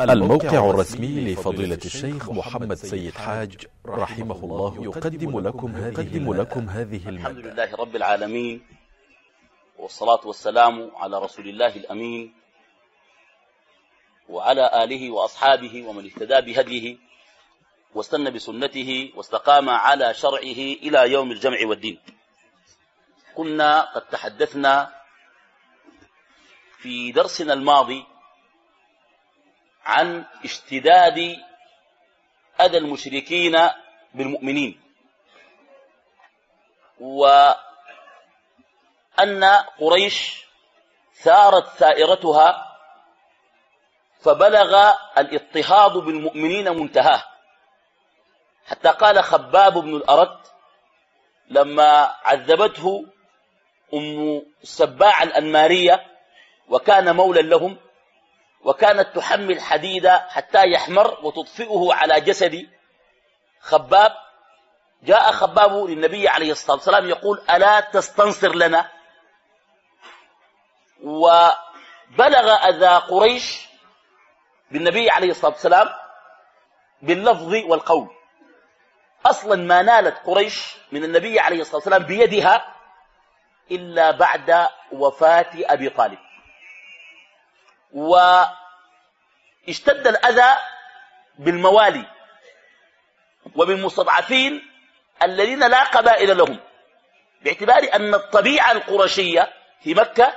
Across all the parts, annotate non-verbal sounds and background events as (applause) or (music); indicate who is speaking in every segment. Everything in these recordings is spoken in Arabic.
Speaker 1: الموقع الرسمي لفضيلة الشيخ محمد سيد حاج رحمه الله يقدم لكم هذه, لكم هذه
Speaker 2: الحمد لله رب العالمين والصلاة والسلام على رسول الله الأمين وعلى آله وأصحابه ومن اهتدى بهديه واستنى بسنته واستقام على شرعه إلى يوم الجمع والدين. كنا قد تحدثنا في درسنا الماضي عن اشتداد أذى المشركين بالمؤمنين. وأن قريش ثارت ثائرتها فبلغ الإضطهاد بالمؤمنين منتهاه. حتى قال خباب بن الأرد لما عذبته أم السباع الأنمارية وكان مولا لهم وكانت تحمل حديدا حتى يحمر وتطفئه على جسد خباب. جاء خباب للنبي عليه الصلاة والسلام يقول ألا تستنصر لنا؟ وبلغ أذى قريش بالنبي عليه الصلاة والسلام باللفظ والقول. أصلا ما نالت قريش من النبي عليه الصلاة والسلام بيدها إلا بعد وفاة أبي طالب. واشتد الأذى بالموالي وبالمستضعفين الذين لا قبائل لهم باعتبار أن الطبيعة القرشية في مكة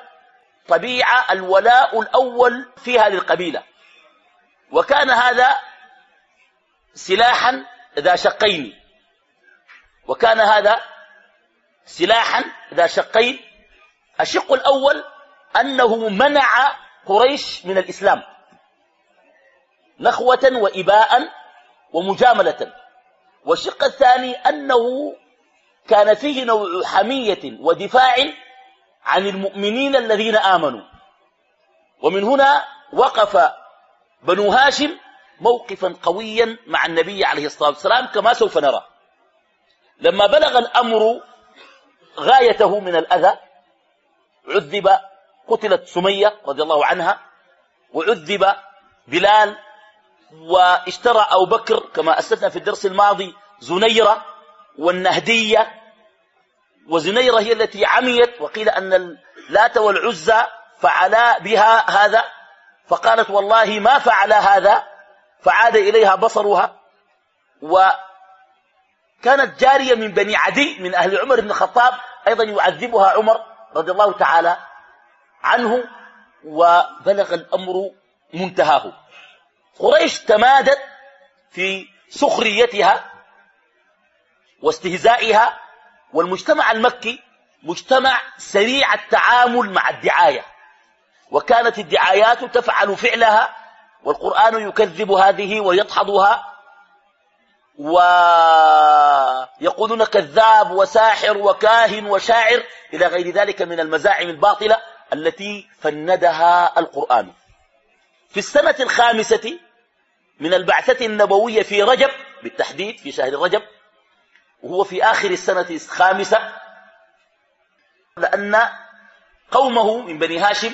Speaker 2: طبيعة الولاء الأول فيها للقبيلة. وكان هذا سلاحا ذا شقين. وكان هذا سلاحا ذا شقين. الشق الأول أنه منع قريش من الإسلام. نخوة وإباء ومجاملة. والشق الثاني أنه كان فيه نوع حمية ودفاع عن المؤمنين الذين آمنوا. ومن هنا وقف بنو هاشم موقفا قويا مع النبي عليه الصلاة والسلام كما سوف نرى. لما بلغ الأمر غايته من الأذى عذب قتلت سمية رضي الله عنها وعذب بلال واشترى أبو بكر كما أسلفنا في الدرس الماضي زنيرة والنهدية. وزنيرة هي التي عميت وقيل أن اللات والعزى فعلا بها هذا فقالت والله ما فعل هذا فعاد إليها بصرها. وكانت جارية من بني عدي من أهل عمر بن الخطاب أيضا يعذبها عمر رضي الله تعالى عنه وبلغ الأمر منتهاه. قريش تمادت في سخريتها واستهزائها والمجتمع المكي مجتمع سريع التعامل مع الدعاية. وكانت الدعايات تفعل فعلها والقرآن يكذب هذه ويدحضها ويقولون كذاب وساحر وكاهن وشاعر إلى غير ذلك من المزاعم الباطلة. التي فندها القرآن. في السنة الخامسة من البعثة النبوية في رجب بالتحديد في شهر رجب وهو في آخر السنة الخامسة لأن قومه من بني هاشم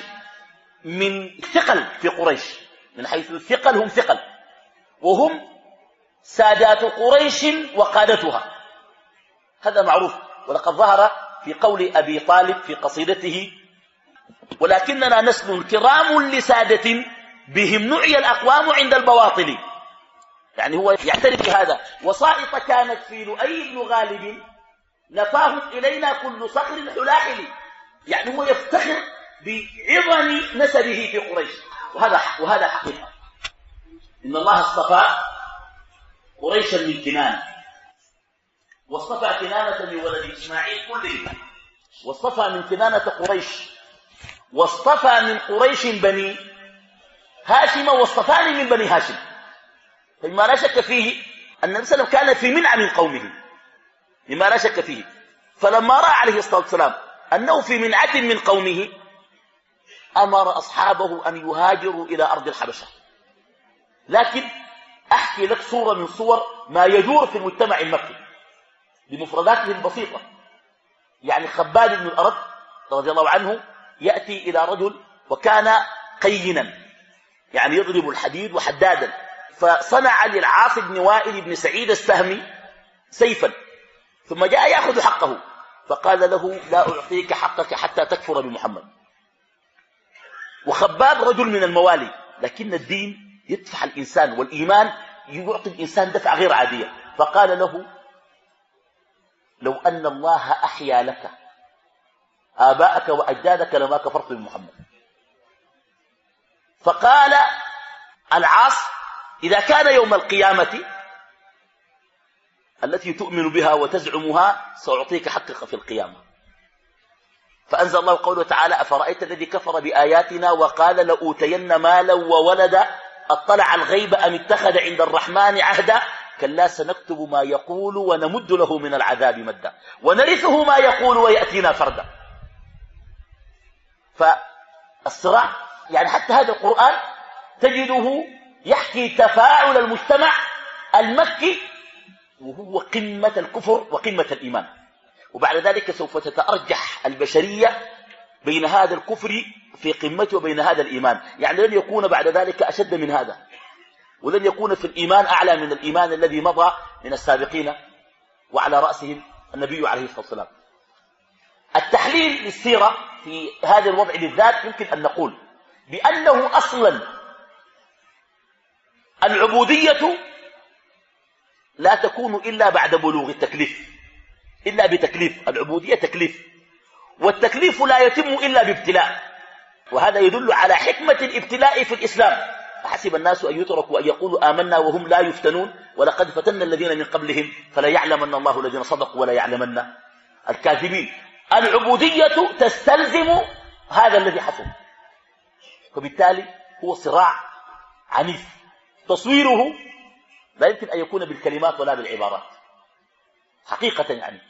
Speaker 2: من ثقل في قريش من حيث الثقل هم ثقل وهم سادات قريش وقادتها. هذا معروف ولقد ظهر في قول أبي طالب في قصيدته ولكننا نسل كرام لسادة بهم نعي الأقوام عند البواطل. يعني هو يعترف بهذا. وسائط كانت في لؤي بن غالب نفاهم إلينا كل صخر حلاحل يعني هو يفتخر بعظم نسبه في قريش. وهذا وهذا حقيقة. إن الله اصطفى قريشا من كنانة واصطفى كنانة من ولد إسماعيل كله واصطفى من كنانة قريش. واصطفى من قريش بني هاشم واصطفاني من بني هاشم. فيما لا شك فيه أن النبي صلى الله عليه وسلم كان في منع من قومه. مما لا شك فيه. فلما رأى عليه الصلاة والسلام أنه في منعة من قومه أمر أصحابه أن يهاجروا إلى أرض الحبشة. لكن أحكي لك صورة من صور ما يدور في المجتمع المكي. بمفرداته البسيطة. يعني خباب بن الأرد رضي الله عنه يأتي إلى رجل وكان قينا يعني يضرب الحديد وحدادا فصنع للعاص بن وائل بن سعيد السهمي سيفا ثم جاء يأخذ حقه فقال له لا أعطيك حقك حتى تكفر بمحمد. وخباب رجل من الموالي لكن الدين يدفع الإنسان والإيمان يعطي الإنسان دفع غير عادية فقال له لو أن الله أحيا لك آباءك وأجدادك لما كفرت بمحمد فقال العاص إذا كان يوم القيامة التي تؤمن بها وتزعمها سأعطيك حقك في القيامة. فأنزل الله قوله تعالى أفرأيت الذي كفر بآياتنا وقال لأوتين مالا وولدا أطلع الغيب أم اتخذ عند الرحمن عهدا؟ كلا سنكتب ما يقول ونمد له من العذاب مدا. ونرثه ما يقول ويأتينا فردا. فالصراع يعني حتى هذا القرآن تجده يحكي تفاعل المجتمع المكي وهو قمة الكفر وقمة الإيمان. وبعد ذلك سوف تتأرجح البشرية بين هذا الكفر في قمته وبين هذا الإيمان. يعني لن يكون بعد ذلك أشد من هذا ولن يكون في الإيمان أعلى من الإيمان الذي مضى من السابقين وعلى رأسهم النبي عليه الصلاة والسلام. التحليل للسيرة في هذا الوضع بالذات يمكن أن نقول بأنه أصلا العبودية لا تكون إلا بعد بلوغ التكليف إلا بتكليف العبودية تكليف والتكليف لا يتم إلا بابتلاء وهذا يدل على حكمة الابتلاء في الإسلام. أحسب الناس أن يتركوا أن يقولوا آمنا وهم لا يفتنون ولقد فتنا الذين من قبلهم فلا يعلمن الله الذين صدقوا ولا يعلمن الكاذبين. العبودية تستلزم هذا الذي حصل. فبالتالي هو صراع عنيف. تصويره لا يمكن أن يكون بالكلمات ولا بالعبارات. حقيقة يعني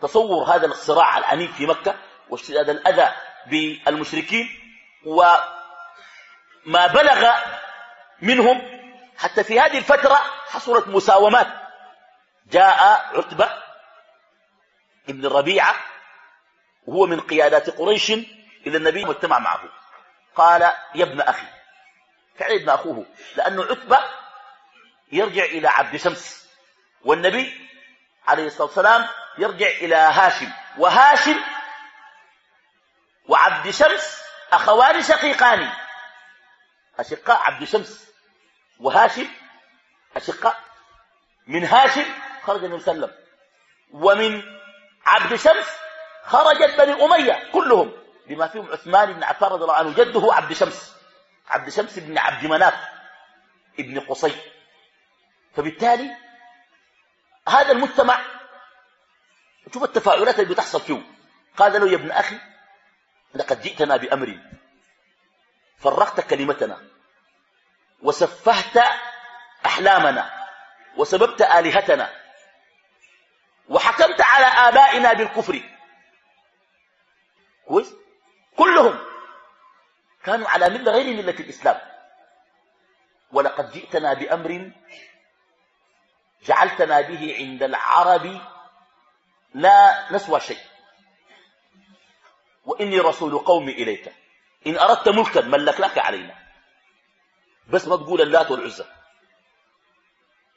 Speaker 2: تصور هذا الصراع العنيف في مكة واشتداد الأذى بالمشركين وما بلغ منهم حتى في هذه الفترة حصلت مساومات. جاء عتبة ابن الربيعة وهو من قيادات قريش إلى النبي واجتمع معه. قال يا ابن أخي فعل ابن أخوه لأنه عتبة يرجع إلى عبد شمس والنبي عليه الصلاة والسلام يرجع إلى هاشم وهاشم وعبد شمس أخوان شقيقان أشقاء عبد شمس وهاشم أشقاء من هاشم خرج النبي صلى الله عليه وسلم ومن عبد شمس خرجت بني أمية كلهم بما فيهم عثمان بن عفان رضي الله عنه جده عبد شمس. عبد شمس بن عبد مناف ابن قصي. فبالتالي هذا المجتمع شوف التفاعلات اللي بتحصل فيه. قال له يا ابن أخي لقد جئتنا بأمر فرقت كلمتنا وسفهت أحلامنا وسببت آلهتنا وحكمت على آبائنا بالكفر كويس؟ كلهم كانوا على ملة غير ملة الإسلام. ولقد جئتنا بأمر جعلتنا به عند العرب لا نسوى شيء. وإني رسول قومي إليك. إن أردت ملكا ملكناك علينا. بس ما تقول اللات والعزى.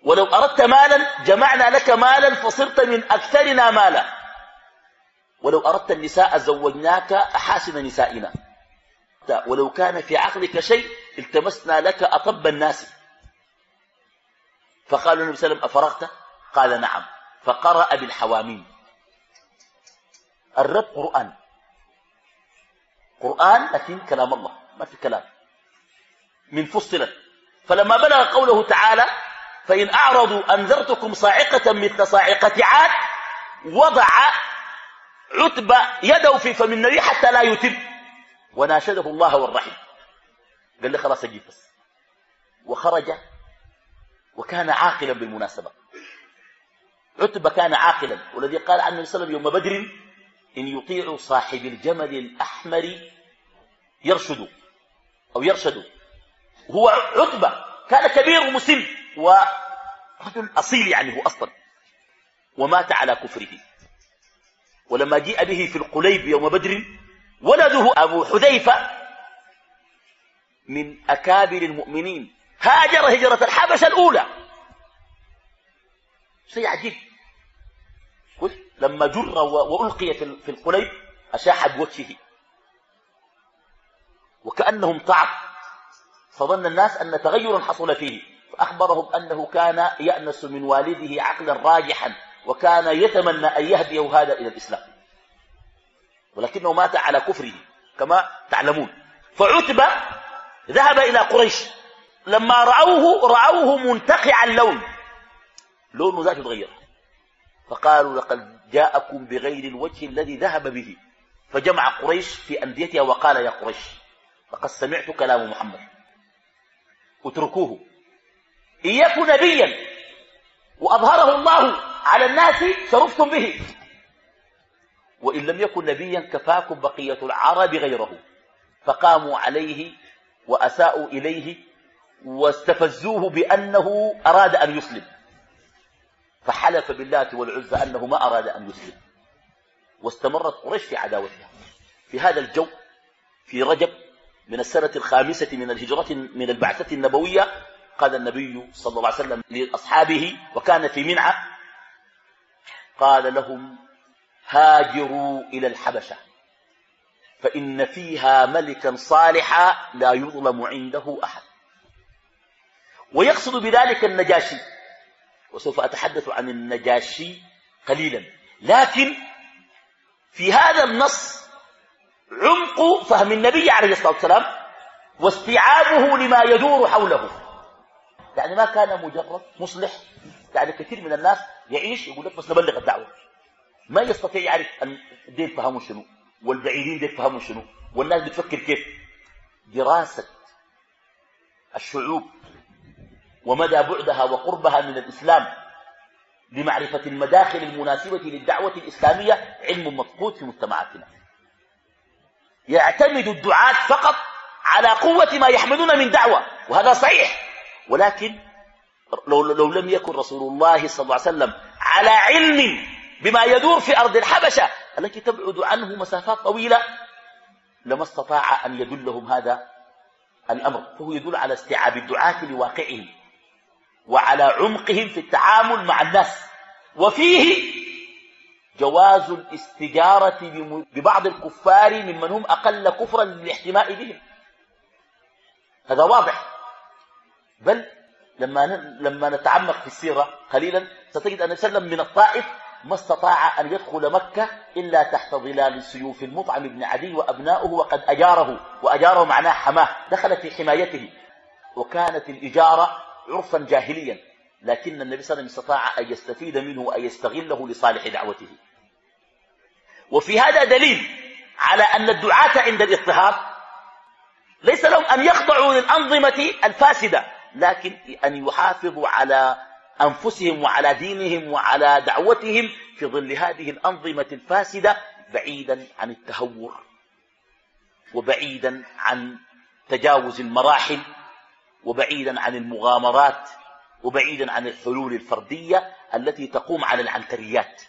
Speaker 2: ولو أردت مالا جمعنا لك مالا فصرت من أكثرنا مالا. ولو أردت النساء زوجناك أحاسن نسائنا. ولو كان في عقلك شيء التمسنا لك أطب الناس. فقال النبي صلى الله عليه وسلم أفرغت؟ قال نعم. فقرأ بالحواميم. الرب قرآن. قرآن لكن كلام الله ما في كلام. من فصلت. فلما بلغ قوله تعالى فإن أعرضوا أنذرتكم صاعقة مثل صاعقة عاد وضع عتبة يده في فم النبي حتى لا يتم وناشده الله والرحم قال لي خلاص أجيب بس. وخرج وكان عاقلا بالمناسبة. عتبة كان عاقلا. والذي قال عنه صلى الله عليه وسلم يوم بدر إن يطيع صاحب الجمل الأحمر يرشد أو يرشد. هو عتبة كان كبير ومسن ورجل أصيل يعني هو أصلا. ومات على كفره. ولما جيء به في القليب يوم بدر ولده أبو حذيفة من أكابر المؤمنين. هاجر هجرة الحبشة الأولى. شيء عجيب لما جر وألقي في القليب أشاح بوجهه وكأنهم طعب فظن الناس أن تغيرا حصل فيه. فأخبرهم أنه كان يأنس من والده عقلا راجحا. وكان يتمنى أن يهديه هذا إلى الإسلام. ولكنه مات على كفره كما تعلمون. فعتبة ذهب إلى قريش. لما رأوه رأوه منتقع اللون. لونه ذاته تغير. فقالوا لقد جاءكم بغير الوجه الذي ذهب به. فجمع قريش في أنديتها وقال يا قريش لقد سمعت كلام محمد. اتركوه. يكن نبيا. وأظهره الله. على الناس شرفتم به. وإن لم يكن نبيا كفاكم بقية العرب غيره. فقاموا عليه وأساءوا إليه واستفزوه بأنه أراد أن يسلم. فحلف بالله والعزى أنه ما أراد أن يسلم. واستمرت قريش في عداوتها. في هذا الجو في رجب من السنة الخامسة من الهجرة من البعثة النبوية قال النبي صلى الله عليه وسلم لأصحابه وكان في منعة قال لهم هاجروا إلى الحبشة فإن فيها ملكا صالحا لا يظلم عنده أحد. ويقصد بذلك النجاشي وسوف أتحدث عن النجاشي قليلا لكن في هذا النص عمق فهم النبي عليه الصلاة والسلام واستيعابه لما يدور حوله. يعني ما كان مجرد مصلح يعني كثير من الناس يعيش يقول لك بس نبلغ الدعوة. ما يستطيع يعرف أن دين فهموا شنو والبعيدين دين فهموا شنو والناس بتفكر كيف. دراسة الشعوب ومدى بعدها وقربها من الإسلام لمعرفة المداخل المناسبة للدعوة الإسلامية علم مفقود في مجتمعاتنا. يعتمد الدعاة فقط على قوة ما يحملون من دعوة وهذا صحيح ولكن لو, لو لم يكن رسول الله صلى الله عليه وسلم على علم بما يدور في أرض الحبشة التي تبعد عنه مسافات طويلة. لما استطاع أن يدلهم هذا الأمر فهو يدل على استيعاب الدعاة لواقعهم وعلى عمقهم في التعامل مع الناس. وفيه جواز الاستجارة ببعض الكفار ممن هم أقل كفرا للاحتماء بهم. هذا واضح. بل لما لما نتعمق في السيرة قليلا ستجد أن وسلم من الطائف ما استطاع أن يدخل مكة إلا تحت ظلال سيوف المطعم بن عدي وأبناؤه وقد أجاره وأجاره معناه حماه دخل في حمايته. وكانت الإجارة عرفا جاهليا لكن النبي صلى الله عليه وسلم استطاع أن يستفيد منه وأن يستغله لصالح دعوته. وفي هذا دليل على أن الدعاة عند الاضطهاد ليس لهم أن يخضعوا للأنظمة الفاسدة. لكن أن يحافظوا على أنفسهم وعلى دينهم وعلى دعوتهم في ظل هذه الأنظمة الفاسدة بعيدا عن التهور وبعيدا عن تجاوز المراحل وبعيدا عن المغامرات وبعيدا عن الحلول الفردية التي تقوم على العنتريات.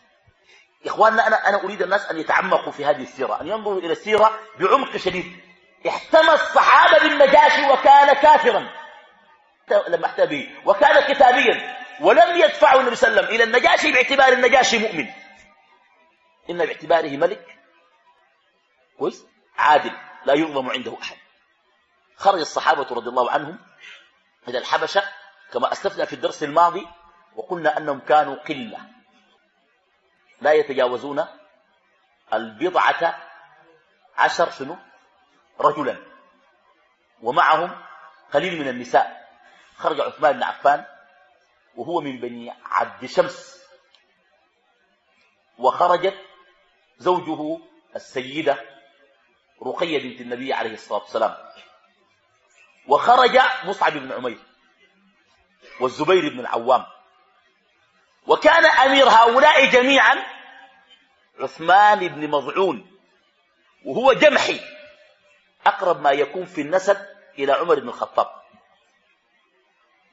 Speaker 2: إخواننا أنا, أنا أريد الناس أن يتعمقوا في هذه السيرة أن ينظروا إلى السيرة بعمق شديد. احتمى الصحابة بالنجاشي وكان كافرا. لما احتى به وكان كتابيا. ولم يدفعوا النبي صلى الله عليه وسلم. إلى النجاشي باعتبار النجاشي مؤمن. إن باعتباره ملك. كويس؟ عادل. لا يظلم عنده أحد. خرج الصحابة رضي الله عنهم إلى الحبشة كما أسلفنا في الدرس الماضي وقلنا أنهم كانوا قلة. لا يتجاوزون البضعة عشر شنو؟ رجلا. ومعهم قليل من النساء. خرج عثمان بن عفان وهو من بني عبد شمس. وخرجت زوجه السيدة رقية بنت النبي عليه الصلاة والسلام. وخرج مصعب بن عمير والزبير بن العوام. وكان أمير هؤلاء جميعا عثمان بن مضعون وهو جمحي أقرب ما يكون في النسب إلى عمر بن الخطاب.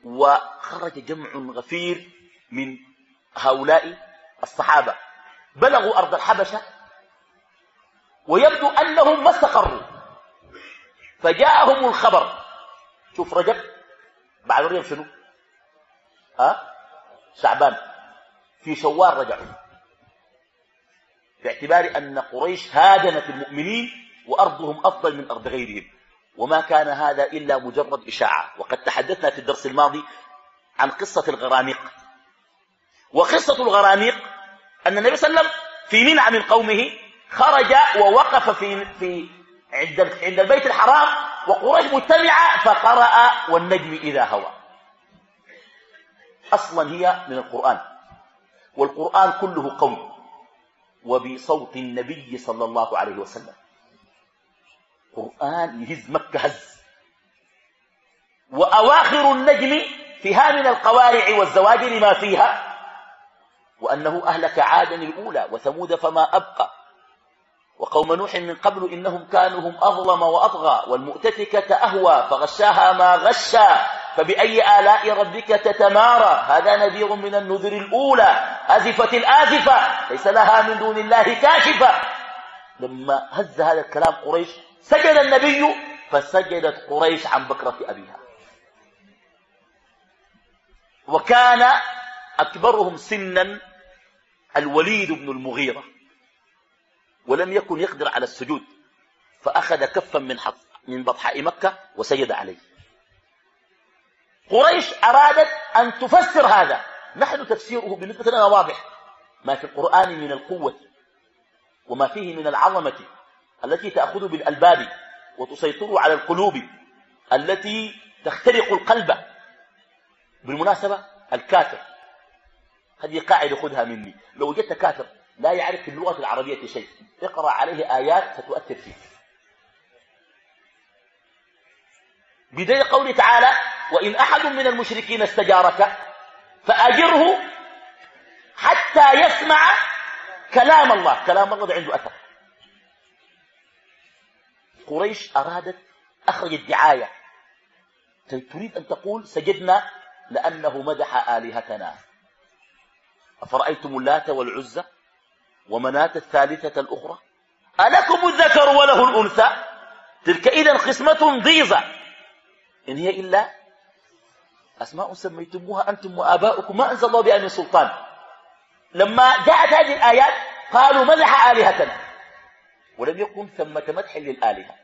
Speaker 2: وخرج جمع غفير من هؤلاء الصحابة. بلغوا أرض الحبشة ويبدو أنهم ما استقروا. فجاءهم الخبر. شوف رجب بعد رجب شنو؟ ها؟ شعبان. في شوال رجعوا باعتبار أن قريش هادنت المؤمنين وأرضهم أفضل من أرض غيرهم. وما كان هذا إلا مجرد إشاعة. وقد تحدثنا في الدرس الماضي عن قصة الغرانيق. وقصة الغرانيق أن النبي صلى الله عليه وسلم في منع من قومه خرج ووقف في, في عند, عند البيت الحرام وقريش مجتمعة فقرأ والنجم إذا هوى. أصلا هي من القرآن. والقرآن كله قوي وبصوت النبي صلى الله عليه وسلم. قرآن يهز مكة هز. وأواخر النجم فيها من القوارع والزواجر ما فيها. وأنه أهلك عادا الأولى وثمود فما أبقى. وقوم نوح من قبل إنهم كانوا هم أظلم وأطغى والمؤتفكة أهوى فغشاها ما غشا فبأي آلاء ربك تتمارى؟ هذا نذير من النذر الأولى. أزفة الآزفة ليس لها من دون الله كاشفة. لما هز هذا الكلام قريش سجد النبي فسجدت قريش عن بكرة أبيها. وكان أكبرهم سنا الوليد بن المغيرة ولم يكن يقدر على السجود فأخذ كفا من حط من بطحاء مكة وسجد عليه. قريش أرادت أن تفسر هذا. نحن تفسيره بالنسبة لنا واضح. ما في القرآن من القوة وما فيه من العظمة التي تأخذ بالألباب وتسيطر على القلوب التي تخترق القلب. بالمناسبة الكافر هذه قاعدة خذها مني. لو وجدت كافر لا يعرف في اللغة العربية شيء اقرأ عليه آيات ستؤثر فيه. بداية قوله تعالى وإن أحد من المشركين استجارك فأجره حتى يسمع كلام الله. كلام الله عنده أثر. قريش أرادت أخرجت دعاية تريد أن تقول سجدنا لأنه مدح آلهتنا. أفرأيتم اللات والعزى ومناة الثالثة الأخرى؟ ألكم الذكر وله الأنثى؟ تلك إذا قسمة ضيزة إن هي إلا أسماء سميتموها أنتم وآباؤكم. ما أنزل الله بها من سلطان. لما جاءت هذه الآيات قالوا مدح آلهتنا. ولم يكن ثمة مدح للآلهة.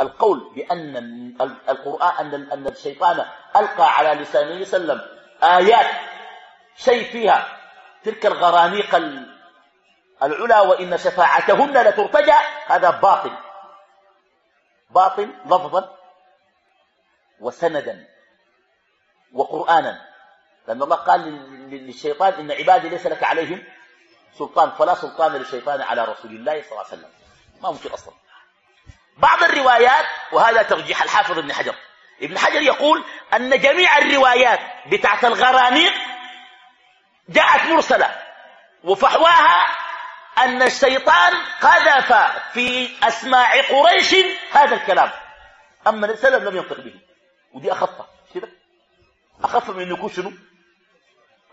Speaker 2: القول بأن القرآن أن الشيطان ألقى على لسانه وسلم آيات شيء فيها تلك الغرانيق العلا وإن شفاعتهن لترتجى هذا باطل. باطل لفظا وسندا وقرآنا. لأن الله قال للشيطان إن عبادي ليس لك عليهم سلطان فلا سلطان للشيطان على رسول الله صلى الله عليه وسلم. ما ممكن أصلا بعض الروايات وهذا ترجيح الحافظ ابن حجر. ابن حجر يقول أن جميع الروايات بتاعت الغرانيق جاءت مرسلة وفحواها أن الشيطان قذف في أسماع قريش هذا الكلام. عليه وسلم لم ينطق به. ودي أخف. كده أخف من أن يكون شنو؟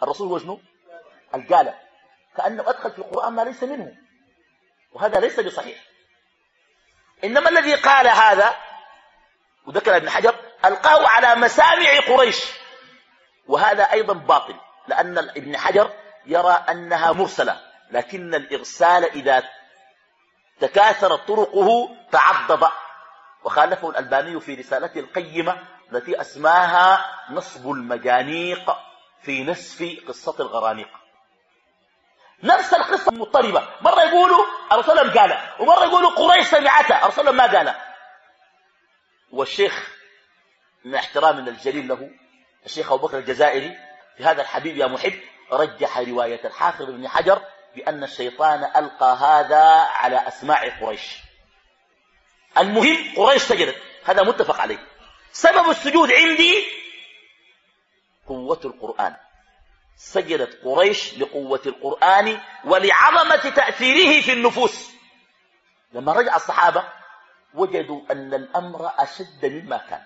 Speaker 2: الرسول هو شنو؟ القالة كأنه أدخل في القرآن ما ليس منه. وهذا ليس بصحيح. إنما الذي قال هذا وذكر ابن حجر ألقاه على مسامع قريش. وهذا أيضا باطل لأن ابن حجر يرى أنها مرسلة لكن الإرسال إذا تكاثرت طرقه تعضد. وخالفه الألباني في رسالته القيمة التي أسماها نصب المجانيق في نسف قصة الغرانيق. نفس القصة مضطربة مرة يقولوا الرسول قال. ومرة يقولوا قريش سمعتها الرسول ما قال. والشيخ من احترامنا الجليل له الشيخ أبو بكر الجزائري في هذا الحبيب يا محب رجح رواية الحافظ بن حجر بأن الشيطان ألقى هذا على أسماع قريش. المهم قريش سجدت هذا متفق عليه. سبب السجود عندي قوة القرآن. سجدت قريش لقوة القرآن ولعظمة تأثيره في النفوس. لما رجع الصحابة وجدوا أن الأمر أشد مما كان.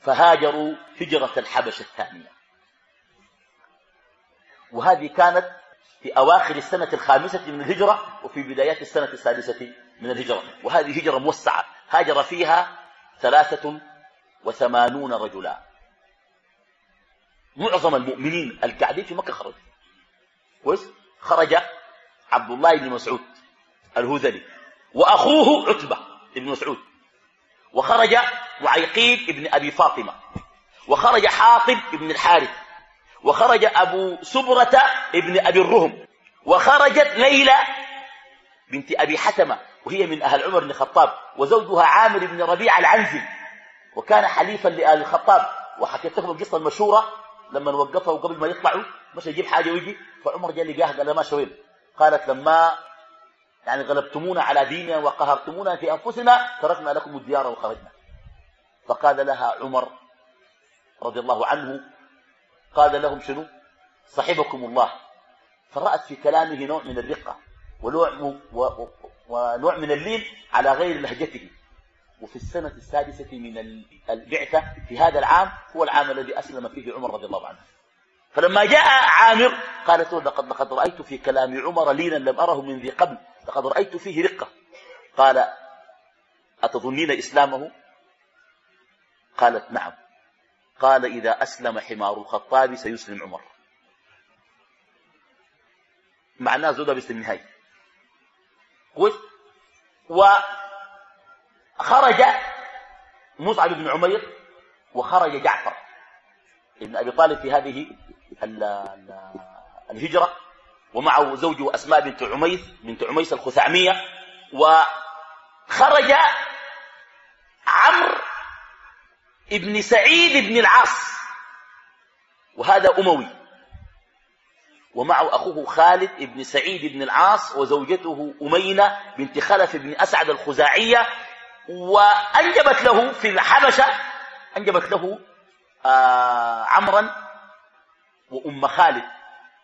Speaker 2: فهاجروا هجرة الحبش الثانية. وهذه كانت في أواخر السنة الخامسة من الهجرة وفي بدايات السنة السادسة من الهجرة. وهذه هجرة موسعة. هاجر فيها ثلاثة وثمانون رجلا. معظم المؤمنين القاعدين في مكة خرجوا كويس؟ خرج عبد الله بن مسعود الهذلي وأخوه عتبة بن مسعود. وخرج معيقيب بن أبي فاطمة. وخرج حاطب بن الحارث. وخرج أبو سبرة بن أبي الرهم. وخرجت ليلى بنت أبي حتمة وهي من أهل عمر بن الخطاب وزوجها عامر بن ربيع العنزي. وكان حليفا لآل الخطاب. وحكيت لكم القصة المشهورة. لما وقفوا قبل ما يطلعوا مش يجيب حاجة ويجي فعمر جاء لقاها قال ما شوين قالت لما يعني غلبتمونا على ديننا وقهرتمونا في أنفسنا تركنا لكم الديار وخرجنا. فقال لها عمر رضي الله عنه قال لهم شنو؟ صحبكم الله. فرأت في كلامه نوع من الرقة ونوع من اللين على غير لهجته. وفي السنة السادسة من البعثة في هذا العام هو العام الذي أسلم فيه عمر رضي الله عنه. فلما جاء عامر قالت لقد, لقد رأيت في كلام عمر لينا لم أره من ذي قبل لقد رأيت فيه رقة. قال أتظنين إسلامه؟ قالت نعم. قال إذا أسلم حمار الخطاب سيسلم عمر. معناه زودة باسم النهاية. وخرج مصعب بن عمير وخرج جعفر ابن أبي طالب في هذه الهجرة ومعه زوجه أسماء بنت عميس بنت عميس الخثعمية وخرج عمرو ابن سعيد بن العاص وهذا أموي ومعه أخوه خالد بن سعيد بن العاص وزوجته أمينة بنت خلف بن أسعد الخزاعية وأنجبت له في الحبشة أنجبت له آه عمرا وأم خالد.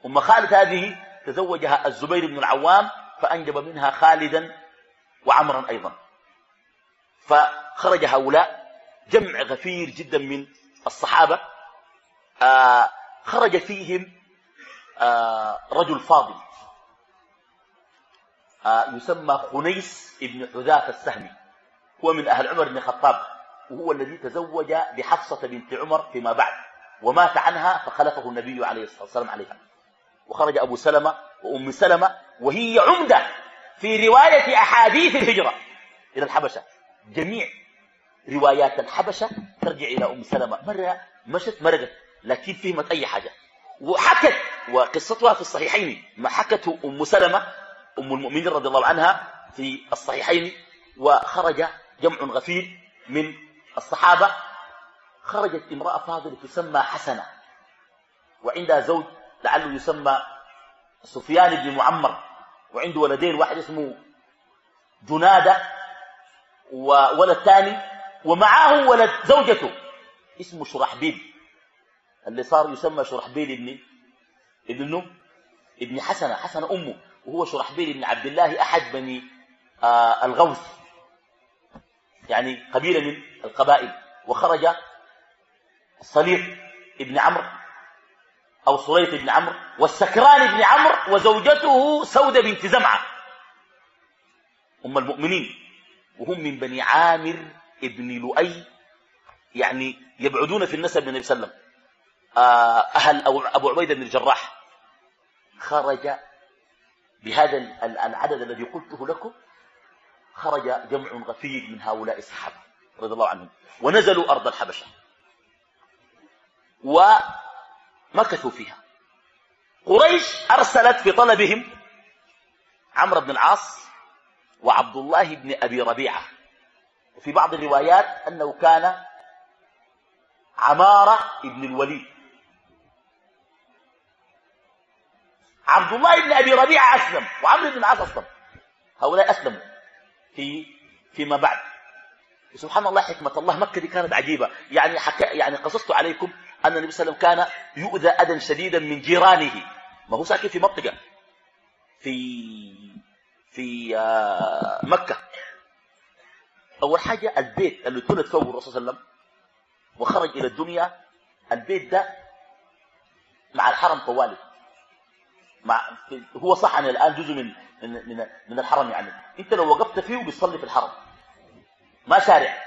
Speaker 2: أم خالد هذه تزوجها الزبير بن العوام فأنجب منها خالدا وعمرا أيضا. فخرج هؤلاء جمع غفير جدا من الصحابة آه خرج فيهم آه رجل فاضل آه يسمى خنيس بن حذافة السهمي. هو من أهل عمر بن الخطاب وهو الذي تزوج بحفصة بنت عمر فيما بعد ومات عنها فخلفه النبي عليه الصلاة والسلام عليها. وخرج أبو سلمة وأم سلمة وهي عمدة في رواية أحاديث الهجرة إلى الحبشة. جميع روايات الحبشة ترجع إلى أم سلمة. مرة مشت مرقت لكن فهمت أي حاجة. وحكت وقصتها في الصحيحين ما حكته أم سلمة أم المؤمنين رضي الله عنها في الصحيحين وخرج جمع غفير من الصحابة خرجت امرأة فاضلة تسمى حسنة. وعندها زوج لعله يسمى سفيان بن معمر. وعنده ولدين واحد اسمه جنادة وولد ثاني ومعاه ولد زوجته اسمه شرحبيل. اللي صار يسمى شرحبيل ابن ابن ابن حسنة حسنة أمه وهو شرحبيل بن عبد الله أحد بني آه الغوث. يعني قبيلة من القبائل وخرج صليط ابن عمرو أو صليط بن عمرو والسكران بن عمرو وزوجته سودة بنت زمعة. أم المؤمنين. وهم من بني عامر ابن لؤي. يعني يبعدون في النسب من النبي صلى الله عليه وسلم. آه، أهل أبو عبيدة بن الجراح. خرج بهذا العدد الذي قلته لكم خرج جمع غفير من هؤلاء الصحابة رضي الله عنهم ونزلوا أرض الحبشة. ومكثوا فيها. قريش أرسلت في طلبهم عمرو بن العاص وعبد الله بن أبي ربيعة. وفي بعض الروايات أنه كان عمارة بن الوليد. عبد الله بن أبي ربيعة أسلم وعمرو بن العاص أسلم. هؤلاء أسلموا. في فيما بعد. سبحان الله حكمة الله. مكة دي كانت عجيبة. يعني حكا يعني قصصت عليكم أن النبي صلى الله عليه وسلم كان يؤذى أذى شديدا من جيرانه. ما هو ساكن في منطقة. في في آه، مكة. أول حاجة البيت اللي اتولد فوق الرسول صلى الله عليه وسلم وخرج إلى الدنيا البيت ده مع الحرم طوالي. مع هو صح أن الآن جزء من من من, من الحرم يعني. أنت لو وقفت فيه بتصلي في الحرم. ما شارع.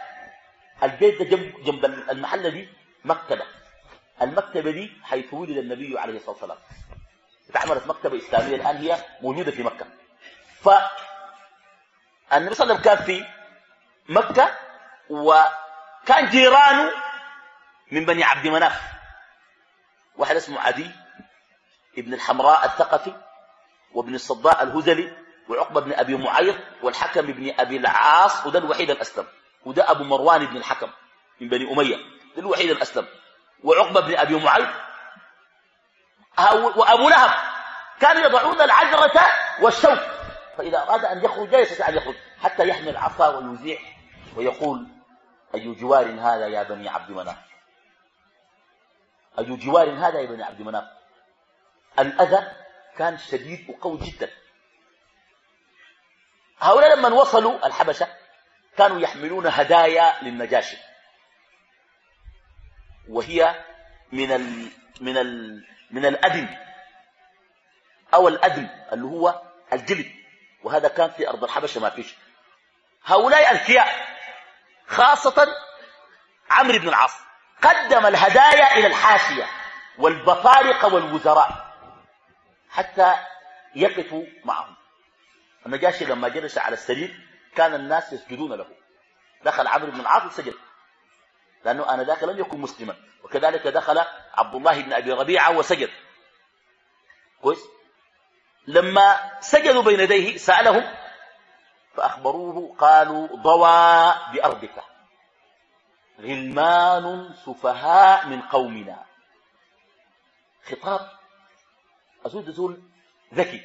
Speaker 2: البيت ده جنب, جنب المحلة دي مكتبة. المكتبة دي حيث ولد النبي عليه الصلاة والسلام. اتعملت مكتبة إسلامية الآن هي موجودة في مكة. فالنبي صلى الله عليه وسلم كان في مكة وكان جيرانه من بني عبد مناف. واحد اسمه عدي. ابن الحمراء الثقفي وابن الصداء الهزلي وعقبة بن أبي معيط والحكم بن أبي العاص وده الوحيد الأسلم. وده أبو مروان بن الحكم من بني أمية ده الوحيد الأسلم. وعقبة بن أبي معيط وأبو لهب كانوا يضعون العجرة والشوك. فإذا أراد أن يخرج لا يستطيع أن يخرج حتى يحمل العصا ويزيح ويقول أي جوار هذا يا بني عبد مناف؟ أي جوار هذا يا بني عبد مناف؟ الأذى كان شديد وقوي جدا. هؤلاء لما وصلوا الحبشة كانوا يحملون هدايا للنجاشي. وهي من ال من ال من الأدم أو الأدم اللي هو الجلد. وهذا كان في أرض الحبشة ما فيش. هؤلاء أذكياء خاصة عمرو بن العاص قدم الهدايا إلى الحاشية والبطارقة والوزراء. حتى يقفوا معهم. النجاشي لما جلس على السرير كان الناس يسجدون له. دخل عمرو بن العاص وسجد. لأنه أنا ذاك لم يكن مسلما. وكذلك دخل عبد الله بن أبي ربيعة وسجد. كويس؟ لما سجدوا بين يديه سألهم فأخبروه قالوا ضوى بأرضك. غلمان سفهاء من قومنا. خطاب. أزول زول ذكي.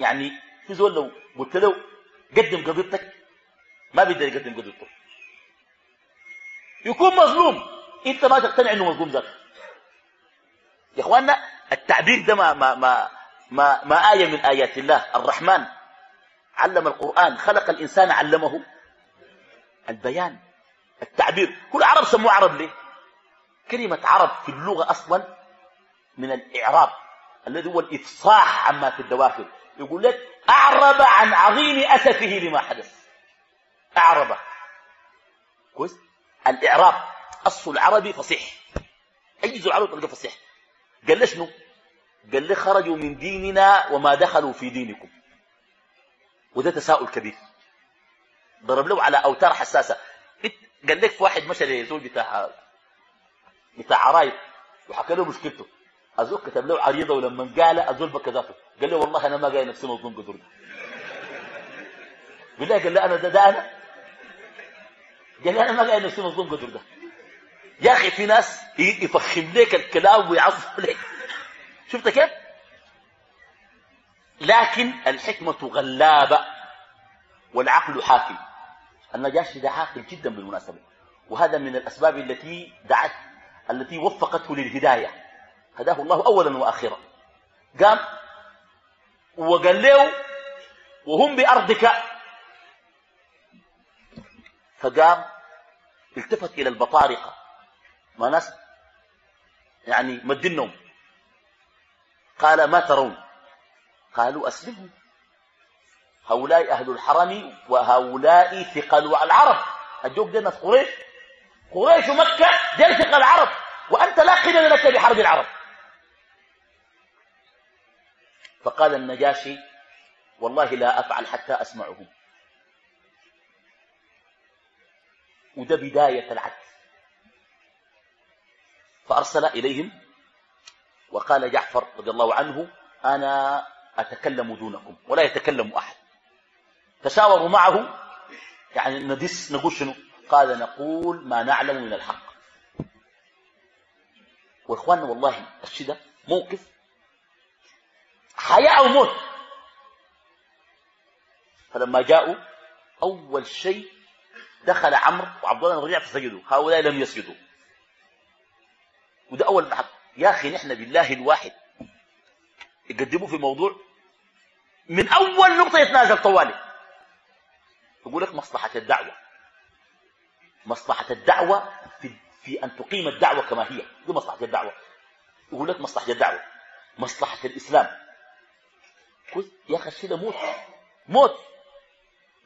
Speaker 2: يعني في زول لو قلت له قدم قضيتك ما بيقدر يقدم قضيته. يكون مظلوم. أنت ما تقتنع إنه مظلوم ذاك يا إخواننا التعبير ده ما ما ما ما, ما آية من آيات الله. الرحمن علم القرآن خلق الإنسان علمه. البيان التعبير. كل عرب سموه عرب ليه؟ كلمة عرب في اللغة أصلا من الإعراب الذي هو الإفصاح عما في الدواخل. يقول لك أعرب عن عظيم أسفه لما حدث. أعرب. كويس؟ الإعراب أصل العربي فصيح. أي العربي تلقى فصيح. قال له شنو؟ قال له خرجوا من ديننا وما دخلوا في دينكم. وده تساؤل كبير. ضرب له على أوتار حساسة. قال لك في واحد مشى لزول بتاع بتاع عرايب وحكى له مشكلته. أزول كتب له عريضة ولما قال أزول بك ذاته قال له والله أنا ما قايل نفسي مظلوم قدر بالله قال له أنا ده, ده أنا. قال لي أنا ما قايل نفسي مظلوم قدر ده. يا أخي في ناس يفخم لك الكلام ويعصب لك شفت كيف؟ لكن الحكمة غلابة والعقل حاكم. النجاشي ده عاقل جدا بالمناسبة. وهذا من الأسباب التي دعت التي وفقته للهداية. هداه الله أولا وآخرا قام وقال له وهم بأرضك. فقام التفت إلى البطارقة ما ناس يعني مدنهم قال ما ترون؟ قالوا أسلموا. هؤلاء أهل الحرم وهؤلاء ثقل العرب. الجوك ده ناس قريش؟ قريش ومكة دي ثقل العرب. وأنت لا قيل لك بحرب العرب. فقال النجاشي والله لا أفعل حتى أسمعهم. وده بداية العدل. فأرسل إليهم وقال جعفر رضي الله عنه أنا أتكلم دونكم ولا يتكلم أحد. تشاوروا معه يعني ندس نقول شنو؟ قال نقول ما نعلم من الحق. وإخواننا والله الشيء ده موقف حياة أو موت. فلما جاءوا أول شيء دخل عمرو وعبد الله بن فسجدوا هؤلاء لم يسجدوا. وده أول محق يا أخي نحن بالله الواحد يقدموا في موضوع من أول نقطة يتنازل طوالي. يقول لك مصلحة الدعوة. مصلحة الدعوة في, في أن تقيم الدعوة كما هي. دي مصلحة الدعوة. يقول لك مصلحة الدعوة. مصلحة الإسلام. يا أخي الشيء موت موت.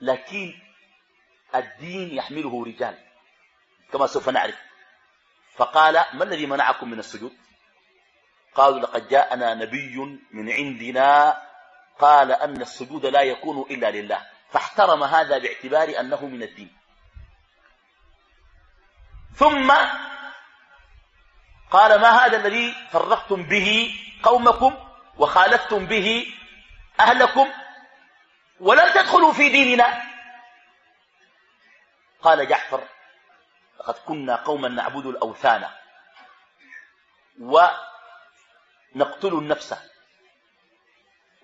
Speaker 2: لكن الدين يحمله رجال كما سوف نعرف. فقال ما الذي منعكم من السجود؟ قالوا لقد جاءنا نبي من عندنا قال أن السجود لا يكون إلا لله. فاحترم هذا باعتبار أنه من الدين. ثم قال ما هذا الذي فرقتم به قومكم وخالفتم به أهلكم ولم تدخلوا في ديننا. قال جعفر لقد كنا قوما نعبد الأوثان ونقتل النفس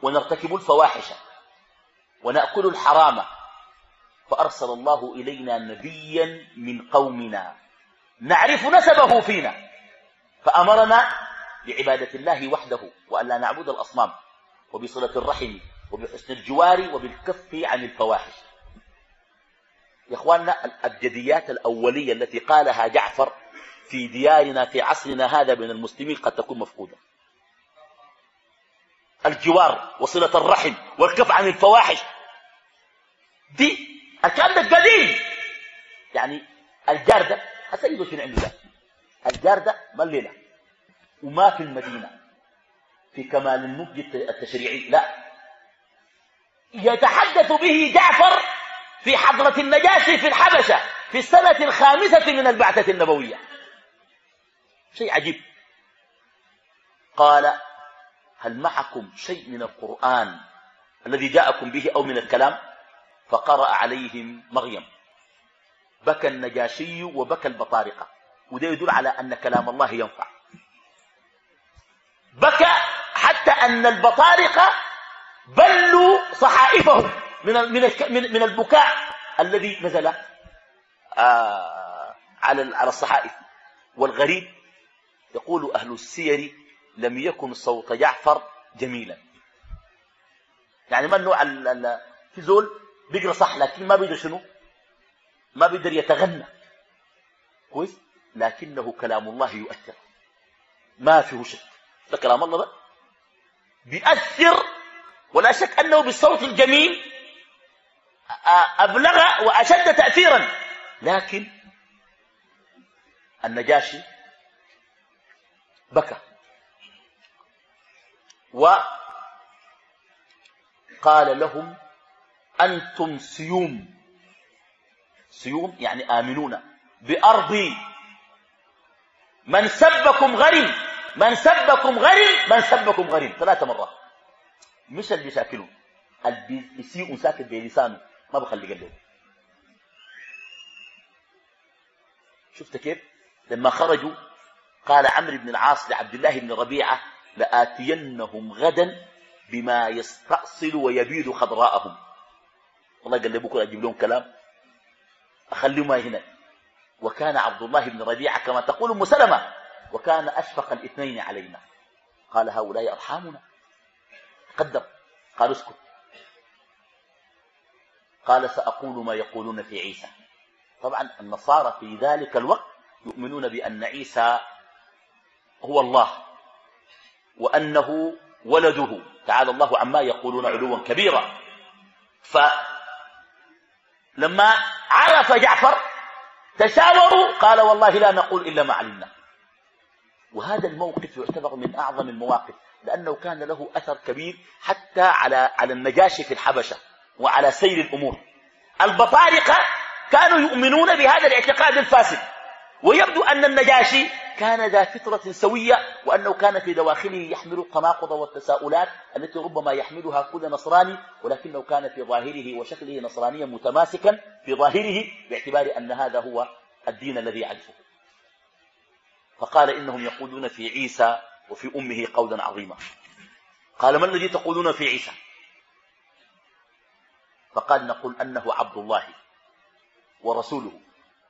Speaker 2: ونرتكب الفواحش ونأكل الحرام فأرسل الله إلينا نبيا من قومنا نعرف نسبه فينا فأمرنا بعبادة الله وحده وأن لا نعبد الأصنام. وبصلة الرحم وبحسن الجوار وبالكف عن الفواحش. يا إخواننا الأبجديات الأولية التي قالها جعفر في ديارنا في عصرنا هذا بين المسلمين قد تكون مفقودة. الجوار وصلة الرحم والكف عن الفواحش. دي الكلام ده قديم. يعني الجار ده اسيده شنو عنده ده الجار ده ما الليلة وما في المدينة. في كمال النضج التشريعي. لا. يتحدث به جعفر في حضرة النجاشي في الحبشة في السنة الخامسة من البعثة النبوية. شيء عجيب. قال هل معكم شيء من القرآن الذي جاءكم به أو من الكلام؟ فقرأ عليهم مريم بكى النجاشي وبكى البطارقة. وده يدل على أن كلام الله ينفع. بكى حتى أن البطارقة بلوا صحائفهم من من من البكاء الذي نزل آه، على على الصحائف. والغريب يقول أهل السير لم يكن صوت جعفر جميلا. يعني ما النوع في زول بيقرأ صح لكن ما بيقدر شنو؟ ما بيقدر يتغنى. كويس؟ لكنه كلام الله يؤثر. ما فيه شك. ده كلام الله ده؟ بيأثر ولا شك أنه بالصوت الجميل أبلغ وأشد تأثيرا. لكن النجاشي بكى وقال لهم أنتم سيوم. سيوم يعني آمنون. بأرضي. من سبكم غريم من سبكم غريم من سبكم غريم ثلاث مرات. مش اللي بيشاكلون اللي بيسيء ساكت بلسانه ما بخلي قلبه. شفت كيف؟ لما خرجوا قال عمرو بن العاص لعبد الله بن ربيعة لآتينهم غدا بما يستأصل ويبيد خضراءهم. والله قال لي بكره أجيب لهم كلام. أخليهم هنا. وكان عبد الله بن ربيعة كما تقول أم سلمة. وكان أشفق الاثنين علينا. قال هؤلاء أرحامنا. قدر قال اسكت. قال سأقول ما يقولون في عيسى. طبعا النصارى في ذلك الوقت يؤمنون بأن عيسى هو الله وأنه ولده. تعالى الله عما يقولون علوا كبيرا. فلما عرف جعفر تشاوروا قال والله لا نقول إلا ما علمنا. وهذا الموقف يعتبر من أعظم المواقف لأنه كان له أثر كبير حتى على على النجاشي في الحبشة وعلى سير الأمور. البطارقة كانوا يؤمنون بهذا الاعتقاد الفاسد ويبدو أن النجاشي كان ذا فطرة سوية وأنه كان في دواخله يحمل التناقض والتساؤلات التي ربما يحملها كل نصراني ولكنه كان في ظاهره وشكله نصرانيا متماسكا في ظاهره باعتبار أن هذا هو الدين الذي يعرفه. فقال إنهم يقولون في عيسى وفي أمه قولا عظيما. قال ما الذي تقولون في عيسى؟ فقال نقول أنه عبد الله ورسوله.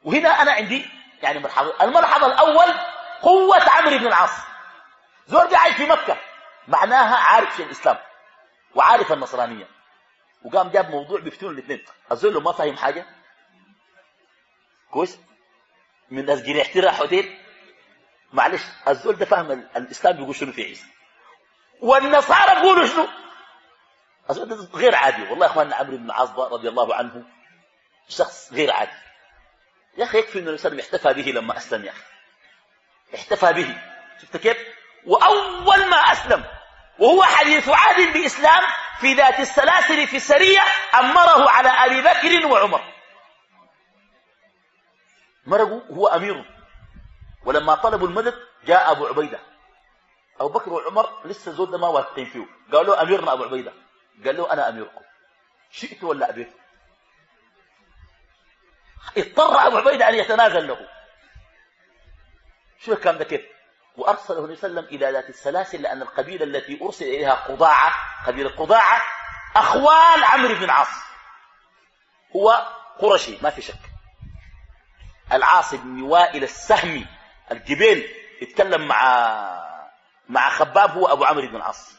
Speaker 2: وهنا أنا عندي يعني مرحبا. المرحبا الأول قوة عمرو بن العاص. زول قاعد في مكة معناها عارف شيء الإسلام وعارف النصرانية. وقام جاب موضوع بيفتون الاثنين. الزول ما فاهم حاجة كويس؟ من ناس جريحتي حديد معلش الزول ده فاهم الإسلام بيقول شنو في عيسى. والنصارى بيقولوا شنو؟ غير عادي. والله يا إخواننا عمرو بن العاص رضي الله عنه شخص غير عادي. يا أخي يكفي عليه وسلم احتفى به لما أسلم يا أخي. احتفى به. شفت كيف؟ وأول ما أسلم وهو حديث عهد بإسلام في ذات السلاسل في السرية أمره على أبي بكر وعمر. مرقوا؟ هو أمير. ولما طلبوا المدد جاء أبو عبيدة. أبو بكر وعمر لسه زود ما واثقين فيه. قالوا أميرنا أبو عبيدة. قال له أنا أميركم. شئت ولا أبيت؟ اضطر أبو عبيدة أن يتنازل له. شو الكلام ده كيف وأرسله النبي صلى الله عليه وسلم إلى ذات السلاسل لأن القبيلة التي أرسل إليها قضاعة قبيلة قضاعة أخوال عمرو بن العاص. هو قرشي ما في شك. العاص بن وائل السهمي. الجبيل يتكلم مع مع خباب هو أبو عمرو بن العاص.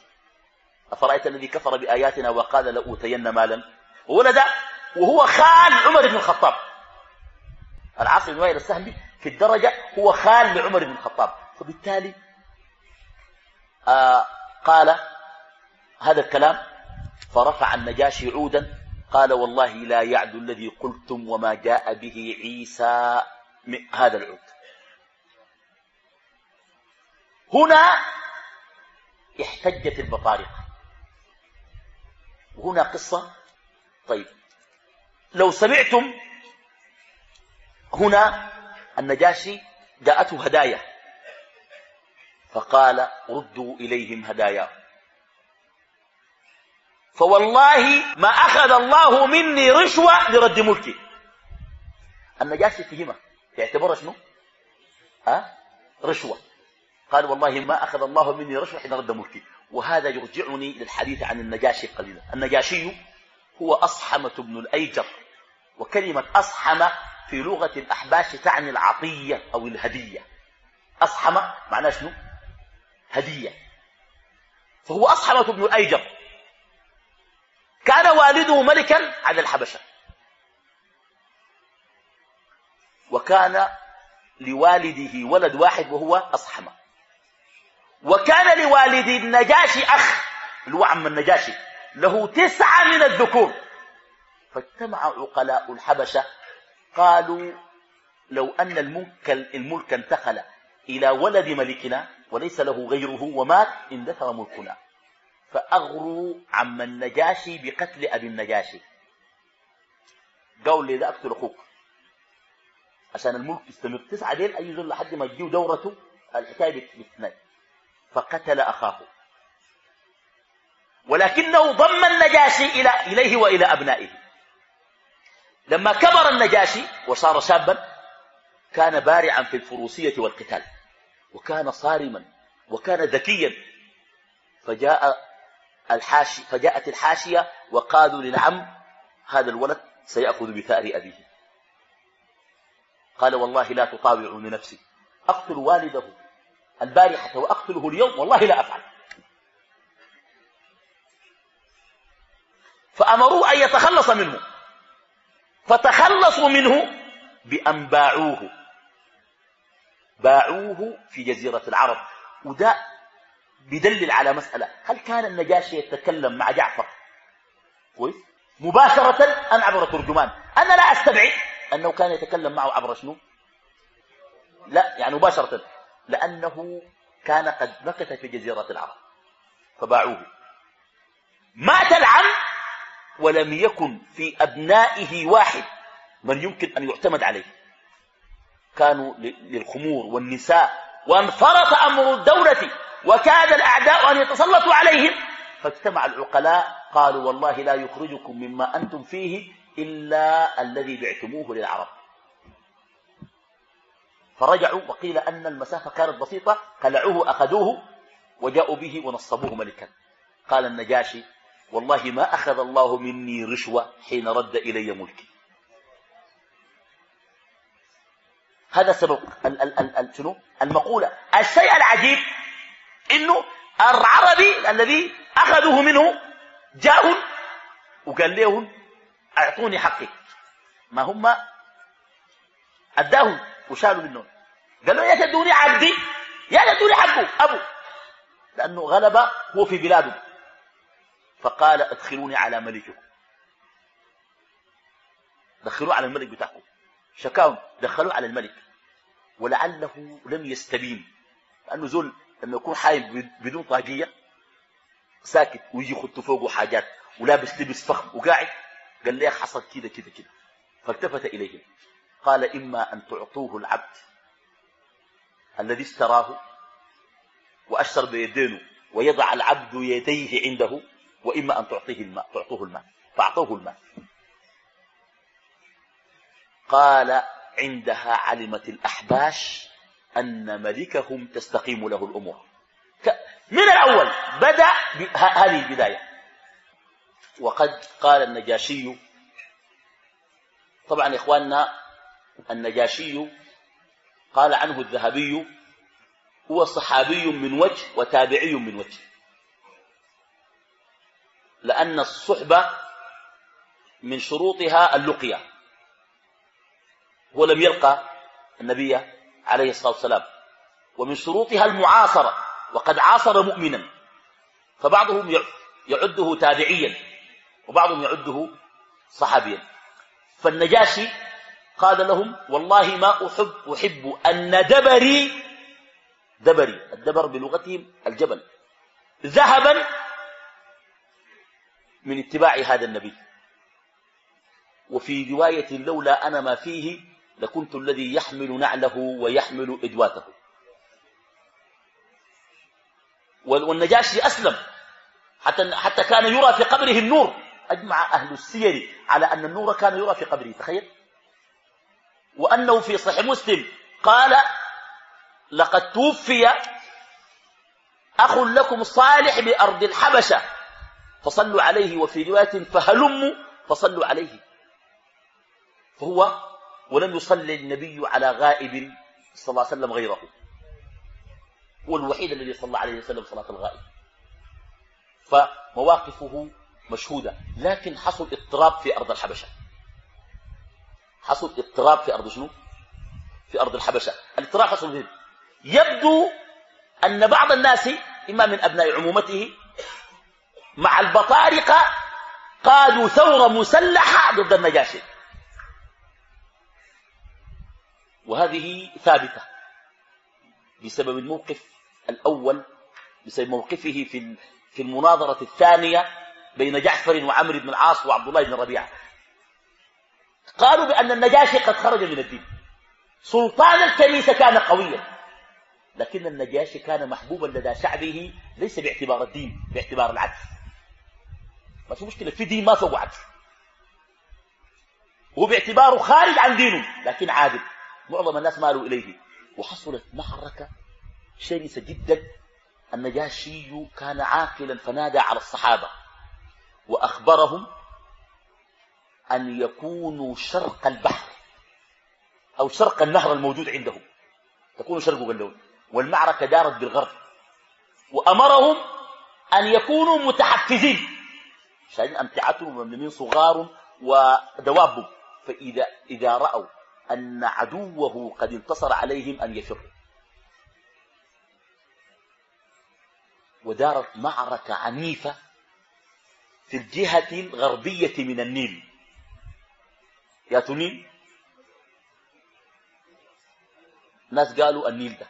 Speaker 2: أفرأيت الذي كفر بآياتنا وقال لأوتين مالا؟ وولد وهو خال عمر بن الخطاب. العاص بن وائل السهمي في الدرجة هو خال لعمر بن الخطاب. فبالتالي آه قال هذا الكلام فرفع النجاشي عودا قال والله لا يعد الذي قلتم وما جاء به عيسى هذا العود. هنا احتجت البطارقة وهنا قصة. طيب. لو سمعتم هنا النجاشي جاءته هدايا. فقال ردوا إليهم هداياهم فوالله ما أخذ الله مني رشوة لرد ملكي. النجاشي فهمه. يعتبر شنو؟ ها؟ رشوة. قال والله ما أخذ الله مني رشوة حين رد ملكي. وهذا يرجعني للحديث عن النجاشي قليلا. النجاشي هو أصحمة بن الأيجر. وكلمة أصحم في لغة الأحباش تعني العطية أو الهدية. أصحم معناه شنو؟ هدية. فهو أصحمة بن الأيجر. كان والده ملكا على الحبشة. وكان لوالده ولد واحد وهو أصحمة وكان لوالد النجاشي أخ اللي هو عم النجاشي له تسعة من الذكور. فاجتمع عقلاء الحبشة قالوا لو أن الملك, الملك انتقل إلى ولد ملكنا وليس له غيره ومات اندثر ملكنا. فأغروا عم النجاشي بقتل أبي النجاشي. قالوا لي لا أقتل أخوك. عشان الملك يستمر. تسعة ديل أي زول لحد ما تجيو دورته؟ الحكاية باثنين فقتل أخاه. ولكنه ضم النجاشي إلى إليه وإلى أبنائه. لما كبر النجاشي وصار شابا كان بارعا في الفروسية والقتال وكان صارما وكان ذكيا. فجاء الحاشي فجاءت الحاشية وقالوا للعم هذا الولد سيأخذ بثأر أبيه. قال والله لا تطاوعني نفسي أقتل والده. البارحة وأقتله اليوم والله لا أفعل. فأمروا أن يتخلص منه. فتخلصوا منه بأن باعوه. باعوه في جزيرة العرب. وده بيدلل على مسألة. هل كان النجاشي يتكلم مع جعفر؟ كويس. مباشرة أم عبر ترجمان؟ أنا لا أستبعد أنه كان يتكلم معه عبر شنو؟ لا يعني مباشرة. لأنه كان قد مكث في جزيرة العرب. فباعوه. مات العم ولم يكن في أبنائه واحد من يمكن أن يعتمد عليه. كانوا للخمور والنساء. وانفرط أمر الدولة وكاد الأعداء أن يتسلطوا عليهم. فاجتمع العقلاء قالوا والله لا يخرجكم مما أنتم فيه إلا الذي بعتموه للعرب. فرجعوا وقيل أن المسافة كانت بسيطة قلعوه أخذوه وجاءوا به ونصبوه ملكا. قال النجاشي والله ما أخذ الله مني رشوة حين رد إلي ملكي. هذا سبب شنو؟ المقولة. الشيء العجيب إنه العربي الذي أخذوه منه جاءوا وقال لهم أعطوني حقي. ما هم؟ أداهم. وشالوا منهم قالوا يا تدوني عبدي يا تدوني حقه أبو. لأنه غلب هو في بلاده. فقال ادخلوني على ملككم. دخلوه على الملك بتاعهم شكاهم. دخلوه على الملك. ولعله لم يستبين. لأنه زول لما يكون حايم بدون طاقية ساكت ويجي يخط فوقه حاجات ولابس لبس فخم وقاعد. قال لي حصل كده كده كده. فالتفت إليهم. قال إما أن تعطوه العبد الذي اشتراه وأشتر بيدينه ويضع العبد يديه عنده وإما أن تعطيه الماء تعطوه الماء فأعطوه الماء. قال عندها علمت الأحباش أن ملكهم تستقيم له الأمور. من الأول بدأ هذه البداية. وقد قال النجاشي طبعا إخواننا النجاشي قال عنه الذهبي هو صحابي من وجه وتابعي من وجه. لأن الصحبة من شروطها اللقية. هو لم يلقى النبي عليه الصلاة والسلام. ومن شروطها المعاصرة. وقد عاصر مؤمنا. فبعضهم يعده تابعيا. وبعضهم يعده صحابيا. فالنجاشي قال لهم والله ما أحب أحب أن دبري دبري الدبر بلغتهم الجبل ذهبا من اتباع هذا النبي. وفي رواية لولا أنا ما فيه لكنت الذي يحمل نعله ويحمل إدواته والنجاشي أسلم. حتى, حتى كان يرى في قبره النور. أجمع أهل السير على أن النور كان يرى في قبره تخيل. وأنه في صحيح مسلم قال لقد توفي أخ لكم صالح بأرض الحبشة فصلوا عليه وفي رواية فهلموا فصلوا عليه فهو ولم يصلي النبي على غائب صلى الله عليه وسلم غيره هو الوحيد الذي صلى عليه وسلم صلاة الغائب فمواقفه مشهودة لكن حصل اضطراب في أرض الحبشة حصل اضطراب في أرض شنو؟ في أرض الحبشة. الاضطراب حصل فين؟ يبدو أن بعض الناس إما من أبناء عمومته مع البطارقة قادوا ثورة مسلحة ضد النجاشي. وهذه ثابتة بسبب الموقف الأول بسبب موقفه في في المناظرة الثانية بين جعفر وعمرو بن العاص وعبد الله بن ربيعة. قالوا بأن النجاشي قد خرج من الدين. سلطان الكنيسة كان قويا. لكن النجاشي كان محبوبا لدى شعبه ليس باعتبار الدين باعتبار العدل. ما في مشكلة في دين ما فوق عدل. هو باعتباره خارج عن دينه لكن عادل. معظم الناس مالوا إليه. وحصلت معركة شرسة جدا. النجاشي كان عاقلا فنادى على الصحابة. وأخبرهم أن يكونوا شرق البحر أو شرق النهر الموجود عندهم. تكونوا شرق قلون والمعركة دارت بالغرب. وأمرهم أن يكونوا متحفزين. شايلين أمتعتهم وممنين صغار ودواب. فإذا إذا رأوا أن عدوه قد انتصر عليهم أن يفروا. ودارت معركة عنيفة في الجهة الغربية من النيل. يا تنين ناس قالوا النيل ده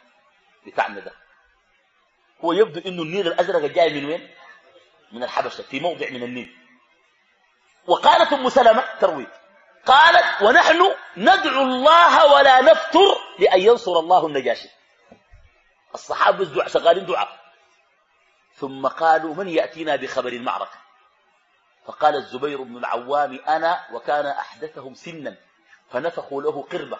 Speaker 2: بتاعنا ده. هو يبدو إنه النيل الأزرق جاي من وين؟ من الحبشة في موضع من النيل. وقالت أم سلمة تروي قالت ونحن ندعو الله ولا نفتر لأن ينصر الله النجاشي. الصحابة شغالين دعاء. ثم قالوا من يأتينا بخبر المعركة؟ فقال الزبير بن العوام أنا وكان أحدثهم سنا فنفخوا له قربة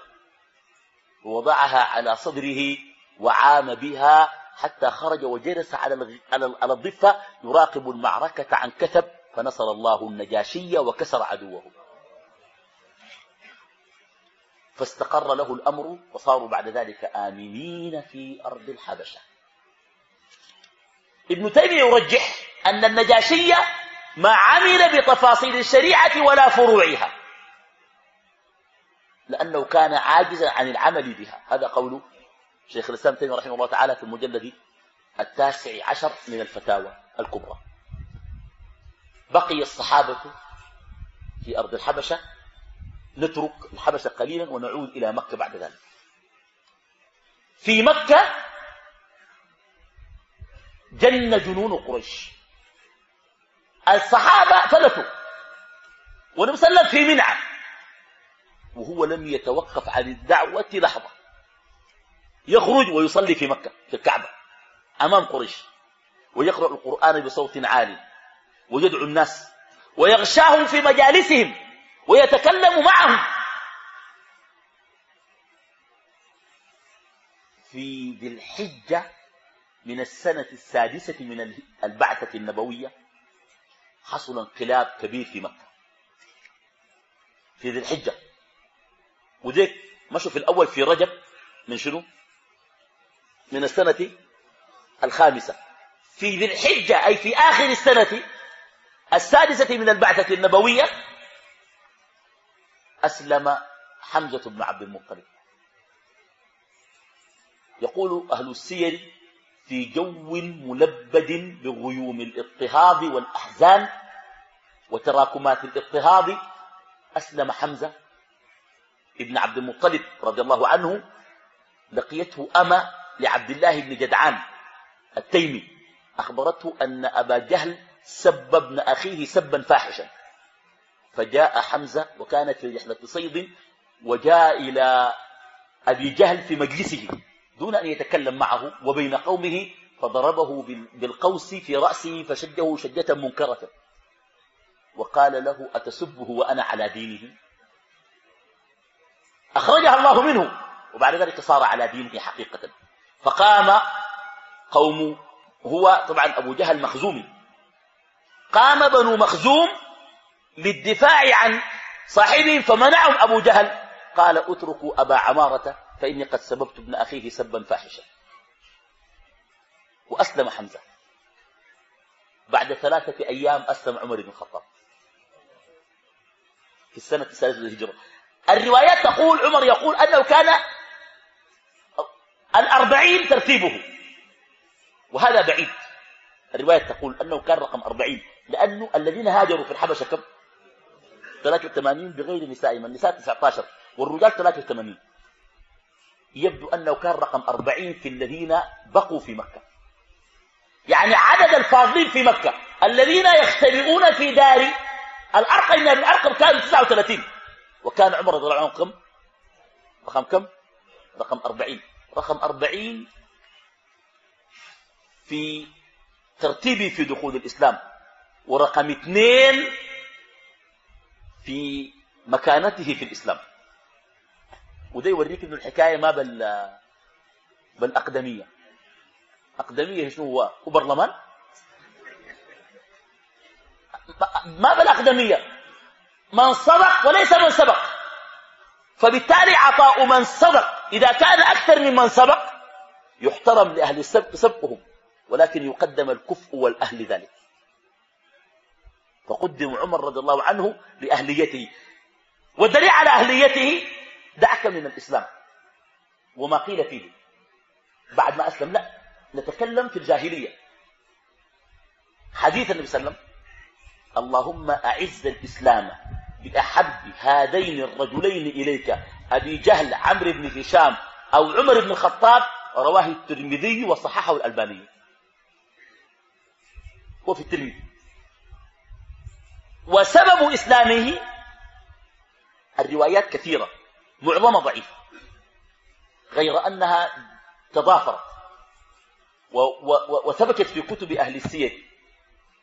Speaker 2: ووضعها على صدره وعام بها حتى خرج وجلس على على الضفة يراقب المعركة عن كثب فنصر الله النجاشي وكسر عدوه. فاستقر له الأمر وصاروا بعد ذلك آمنين في أرض الحبشة. ابن تيمية يرجح أن النجاشية ما عمل بتفاصيل الشريعة ولا فروعها. لأنه كان عاجزا عن العمل بها. هذا قول شيخ الإسلام تيمية رحمه الله تعالى في المجلد التاسع عشر من الفتاوى الكبرى. بقي الصحابة في أرض الحبشة نترك الحبشة قليلا ونعود إلى مكة بعد ذلك. في مكة جن جنون قريش. الصحابة فلتوا ونبي صلى الله عليه وسلم في منعة. وهو لم يتوقف عن الدعوة لحظة. يخرج ويصلي في مكة في الكعبة أمام قريش. ويقرأ القرآن بصوت عالي ويدعو الناس. ويغشاهم في مجالسهم. ويتكلم معهم. في ذي الحجة من السنة السادسة من البعثة النبوية. حصل انقلاب كبير في مكة. في ذي الحجة. وذيك مشوا في الأول في رجب من شنو؟ من السنة الخامسة. في ذي الحجة أي في آخر السنة السادسة من البعثة النبوية أسلم حمزة بن عبد المطلب. يقول أهل السير في جو ملبد بغيوم الاضطهاد والأحزان وتراكمات الاضطهاد. أسلم حمزة ابن عبد المطلب رضي الله عنه لقيته أما لعبد الله بن جدعان التيمي. أخبرته أن أبا جهل سب ابن أخيه سبا فاحشا. فجاء حمزة وكان في رحلة صيد وجاء إلى أبي جهل في مجلسه. دون أن يتكلم معه وبين قومه فضربه بالقوس في رأسه فشجه شجة منكرة. وقال له أتسبه وأنا على دينه؟ أخرجها الله منه. وبعد ذلك صار على دينه حقيقة. فقام قوم هو طبعا أبو جهل مخزومي قام بنو مخزوم للدفاع عن صاحبهم فمنعهم أبو جهل. قال اتركوا أبا عمارة فإني قد سببت ابن أخيه سبا فاحشا. وأسلم حمزة. بعد ثلاثة أيام أسلم عمر بن الخطاب. في السنة الثالثة للهجرة. الروايات تقول عمر يقول أنه كان الأربعين ترتيبه. وهذا بعيد. الرواية تقول أنه كان رقم أربعين. لأنه الذين هاجروا في الحبشة كم؟ 83 بغير نسائهم النساء 19 والرجال 83 يبدو أنه كان رقم 40 في الذين بقوا في مكة. يعني عدد الفاضلين في مكة. الذين يختبئون في دار الأرقم من الأرقم كانوا 39 وكان عمر رضي الله عنه كم؟ رقم كم؟ رقم 40 رقم 40 في ترتيبه في دخول الإسلام. ورقم اثنين في مكانته في الإسلام. وده يوريك إنه الحكاية ما بال بالأقدمية أقدمية. شنو هو؟ هو برلمان ما بالأقدمية. من صدق وليس من سبق. فبالتالي عطاء من صدق إذا كان أكثر من من سبق يحترم لأهل السبق سبقهم ولكن يقدم الكفء والأهل ذلك. فقدم عمر رضي الله عنه لأهليته. والدليل على أهليته دعك من الإسلام. وما قيل فيه. بعد ما أسلم لا. نتكلم في الجاهلية. حديث النبي صلى الله عليه وسلم اللهم أعز الإسلام بأحب هذين الرجلين إليك أبي جهل عمرو بن هشام أو عمر بن الخطاب رواه الترمذي وصححه الألباني. وفي الترمذي. وسبب إسلامه الروايات كثيرة. معظمها ضعيف. غير أنها تضافرت وثبتت في كتب أهل السير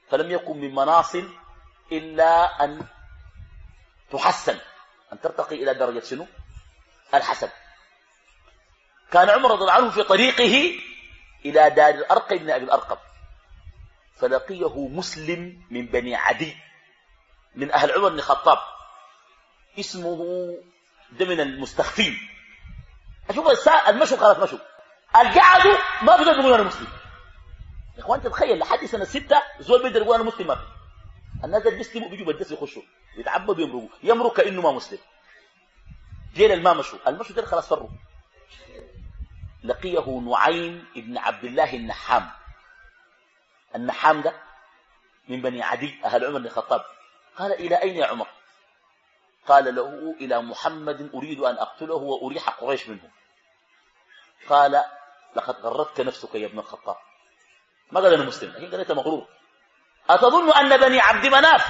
Speaker 2: فلم يكن من مناص إلا أن تحسن أن ترتقي إلى درجة شنو؟ الحسن. كان عمر رضي الله عنه في طريقه إلى دار الأرقم بن أبي الأرقم فلقيه مسلم من بني عدي من أهل عمر بن الخطاب اسمه ده من المستخفين. أشوف المشوا خلاص مشوا. القعدوا ما في يقولون أنا مسلم. يا إخوان تتخيل لحد سنة ستة زول بيقدر يقول أنا مسلم ما في؟ الناس اللي بيسلموا بيجوا بدس يخشوا يتعبدوا يمرقوا يمرق كأنه ما مسلم. جيل ما مشوا. المشوا ده خلاص فروا لقيه نعيم ابن عبد الله النحام. النحام ده من بني عدي أهل عمر بن الخطاب. قال إلى أين يا عمر؟ قال له إلى محمد أريد أن أقتله وأريح قريش منه قال لقد غرتك نفسك يا ابن الخطاب. ما قال أنا مسلم؟ لكن قال أنت مغرور. أتظن أن بني عبد مناف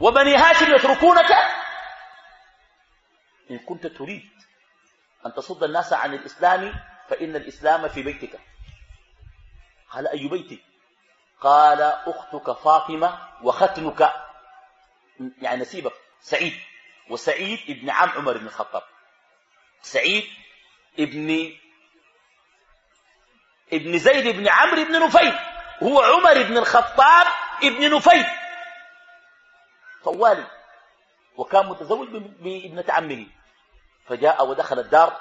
Speaker 2: وبني هاشم يتركونك؟ إن كنت تريد أن تصد الناس عن الإسلام فإن الإسلام في بيتك. قال أي بيتي قال أختك فاطمة وختنك يعني نسيبك. سعيد وسعيد ابن عم عمر بن الخطاب. سعيد ابن ابن زيد بن عمرو بن نفيل. هو عمر بن الخطاب ابن نفيل. طوالي وكان متزوج بابنة عمه. فجاء ودخل الدار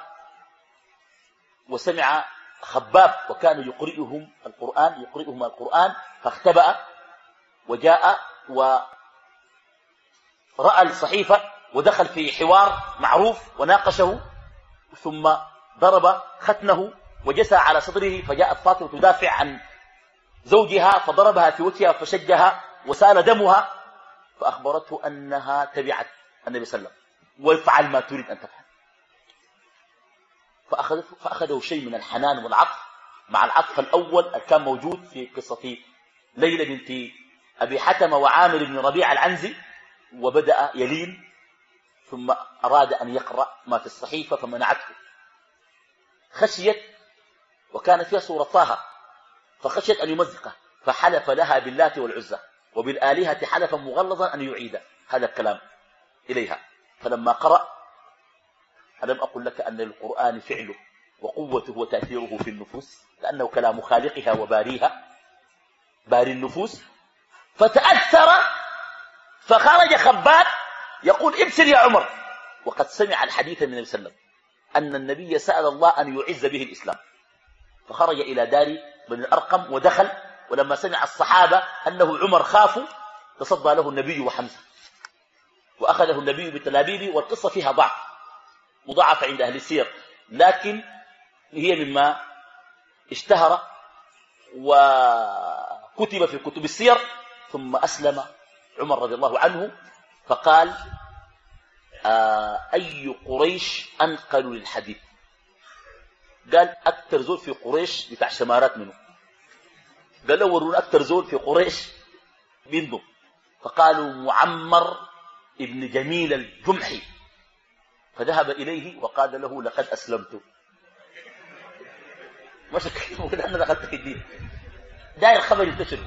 Speaker 2: وسمع خباب وكان يقرئهم القرآن يقرئهم القرآن فاختبأ وجاء ورأى الصحيفة ودخل في حوار معروف وناقشه ثم ضرب ختنه وجسى على صدره فجاءت فاطمة تدافع عن زوجها فضربها في وجهها فشجها وسال دمها فأخبرته أنها تبعت النبي صلى الله عليه وسلم وافعل ما تريد أن تفعل. فأخذته فأخذه شيء من الحنان والعطف مع العطف الأول اللي كان موجود في قصة ليلى بنت أبي حتم وعامر بن ربيع العنزي وبدأ يلين ثم أراد أن يقرأ ما في الصحيفة فمنعته. خشيت وكان فيها سورة طه فخشيت أن يمزقه فحلف لها باللات والعزى وبالآلهة حلفا مغلظا أن يعيد هذا الكلام إليها. فلما قرأ ألم أقل لك أن القرآن فعله وقوته وتأثيره في النفوس؟ لأنه كلام خالقها وباريها باري النفوس فتأثر فخرج خباب يقول ابسل يا عمر. وقد سمع الحديث من النبي صلى الله عليه وسلم أن النبي سأل الله أن يعز به الإسلام. فخرج إلى دار بن الأرقم ودخل ولما سمع الصحابة أنه عمر خافوا تصدى له النبي وحمزة. وأخذه النبي بالتلابيب والقصة فيها ضعف مضاعفة عند أهل السير. لكن هي مما اشتهر وكتب في كتب السير ثم أسلم عمر رضي الله عنه فقال آه أي قريش أنقل للحديث قال أكثر زول في قريش بتاع شمارات منه. قال له ورونا أكثر زول في قريش بينضم فقالوا معمر ابن جميل الجمحي. فذهب إليه وقال له لقد أسلمت. ما شك (laughs) أنا دخلت في الدين. داير خبر ينتشر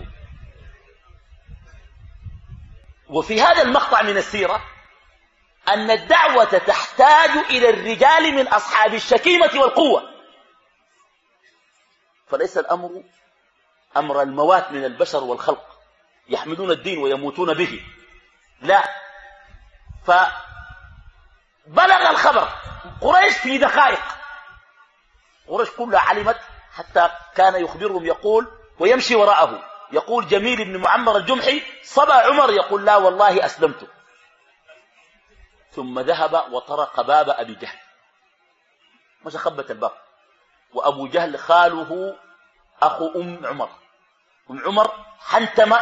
Speaker 2: وفي هذا المقطع من السيرة أن الدعوة تحتاج إلى الرجال من أصحاب الشكيمة والقوة. فليس الأمر أمر الموات من البشر والخلق يحملون الدين ويموتون به. لا. فبلغ الخبر. قريش في دقائق. قريش كلها علمت حتى كان يخبرهم يقول ويمشي وراءه. يقول جميل بن معمر الجمحي صبى عمر يقول لا والله أسلمت. ثم ذهب وطرق باب أبي جهل. مش خبت الباب. وأبو جهل خاله أخو أم عمر. أم عمر حنتمة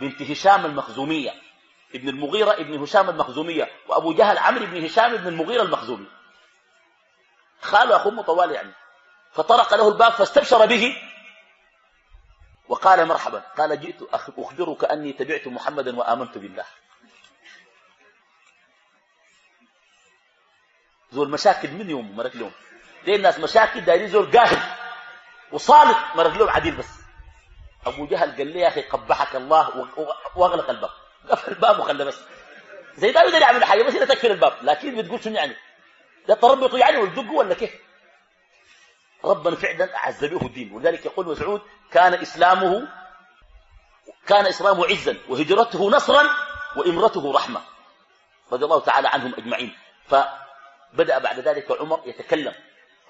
Speaker 2: بنت هشام المخزومية. ابن المغيرة ابن هشام المخزومية. وأبو جهل عمرو بن هشام ابن المغيرة المخزومي خاله أخو أم طوال يعني. فطرق له الباب فاستبشر به. وقال مرحبا قال جئت أخبرك أني تبعت محمدا وآمنت بالله. زول مشاكل من يوم مرق لهم دي الناس مشاكل؟ دايرين زول قاهل وصالح مرق لهم عديل بس. أبو جهل قال لي يا أخي قبحك الله وأغلق الباب. قفل الباب وخلى بس. زي ده يقدر يعمل حاجة بس انت تقفل الباب. لكن بتقول شنو يعني؟ ده تربطوا يعني وتدقوا ولا كيف؟ ربنا فعلا أعز به الدين ولذلك يقول مسعود كان إسلامه كان إسلامه عزا وهجرته نصرا وإمرته رحمة. رضي الله تعالى عنهم أجمعين. ف بدأ بعد ذلك عمر يتكلم.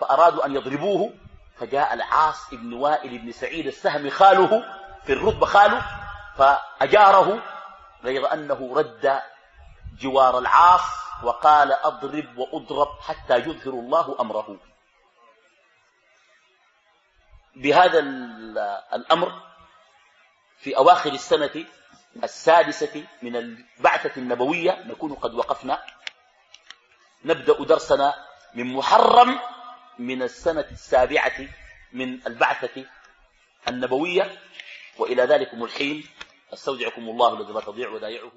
Speaker 2: فأرادوا أن يضربوه فجاء العاص بن وائل بن سعيد السهم خاله في الرتبة خاله فأجاره غير أنه رد جوار العاص وقال أضرب وأضرب حتى يظهر الله أمره. بهذا الأمر في أواخر السنة السادسة من البعثة النبوية نكون قد وقفنا. نبدأ درسنا من محرم من السنة السابعة من البعثة النبوية وإلى ذلكم الحين. أستودعكم الله الذي لا تضيع ودائعه.